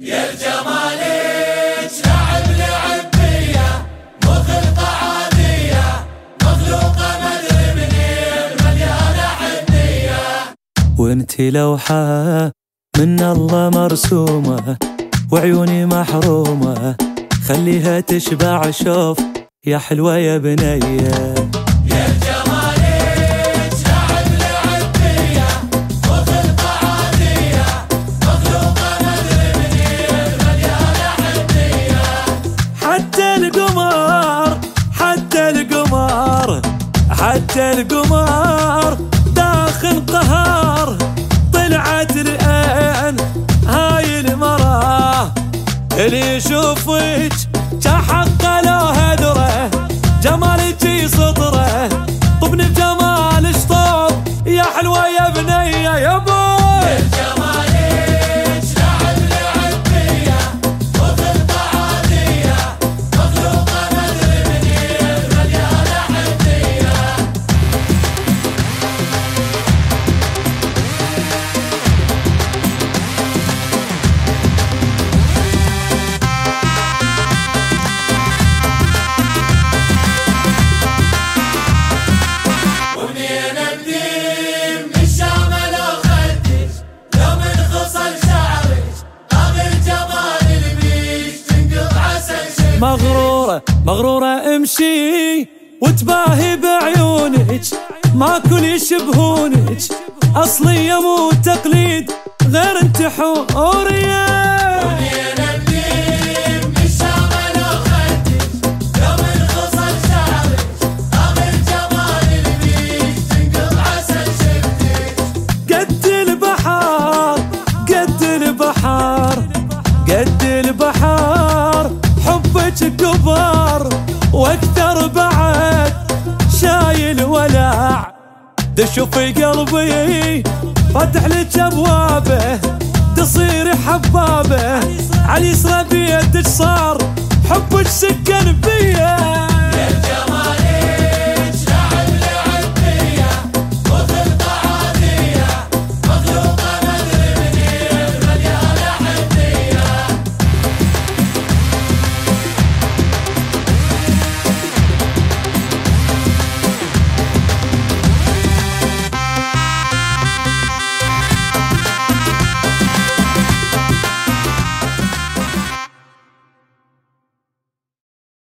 يا الجمالك لعب لعب بيا مخلطة عادية مخلوقة مدري منين مليانة حنية وانتي لوحة من الله مرسومة وعيوني محرومة خليها تشبع شوف يا حلوة يا بنيه حتى القمر داخل قهر. طلعت الآن هاي المراه اللي يشوفك كحق له هدره. جمالك سطره طبني بجمالك طوب يا حلوة يا بنية يا بوي مغرورة مغرورة امشي وتباهي بعيونك. كل يشبهونك اصلية مو تقليد غير انت حورية. دشوا في قلبي فتح لك ابوابه تصير حبابه. على يسرى بيدك صار حبك سكن بيه.